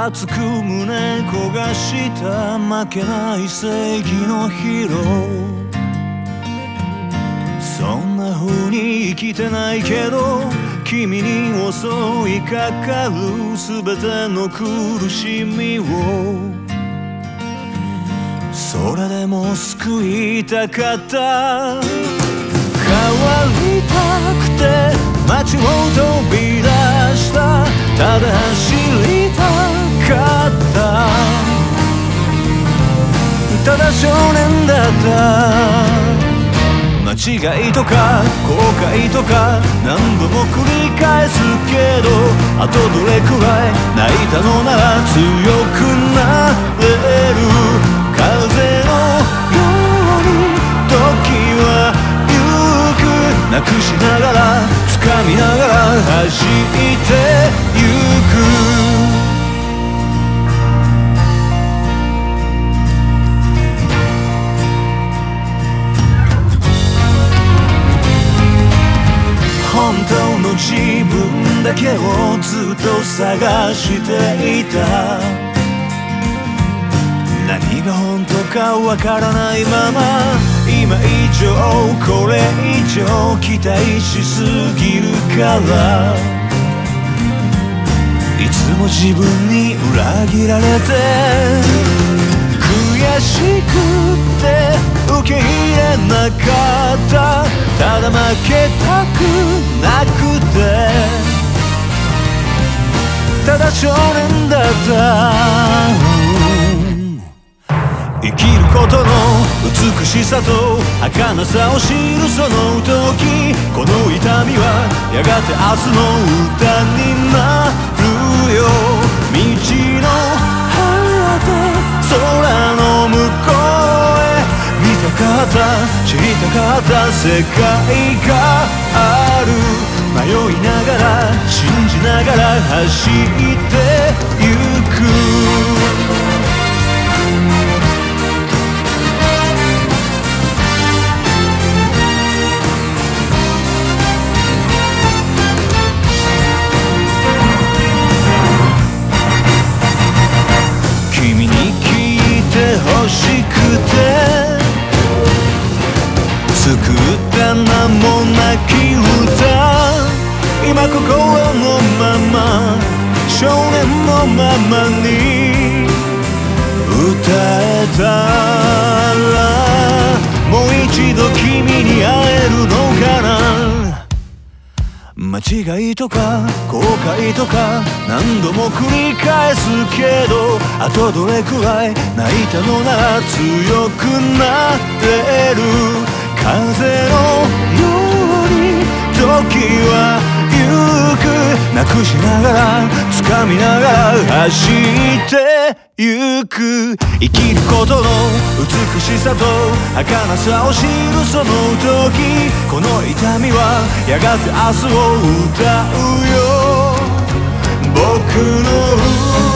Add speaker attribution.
Speaker 1: 熱く胸焦がした負けない正義のヒーロー。そんな風に生きてないけど君に襲いかかる全ての苦しみを。それでも救いたかった。変わりたくて少年だった。間違いとか後悔とか何度も繰り返すけどあとどれくらい泣いたのなら強くなれる。風のように時は行く。なくしながら掴みながら走っけをずっと探していた。何が本当かわからないまま今以上これ以上期待しすぎるから。いつも自分に裏切られて悔しくて受け入れなかった。ただ負けたくなくて。ただ少年だった。生きることの美しさと儚さを知るその時この痛みはやがて明日の歌になるよ。道の果て空の向こうへ。見たかった知りたかった世界がある。ながら走ってゆく。君に聞いてほしくて作った名もなき歌。今心のまま少年のままに歌えたらもう一度君に会えるのかな。間違いとか後悔とか何度も繰り返すけどあとどれくらい泣いたのなら強くなれる。くしながら掴みながら走ってゆく生きることの美しさと儚さを知るその時この痛みはやがて明日を歌うよ僕の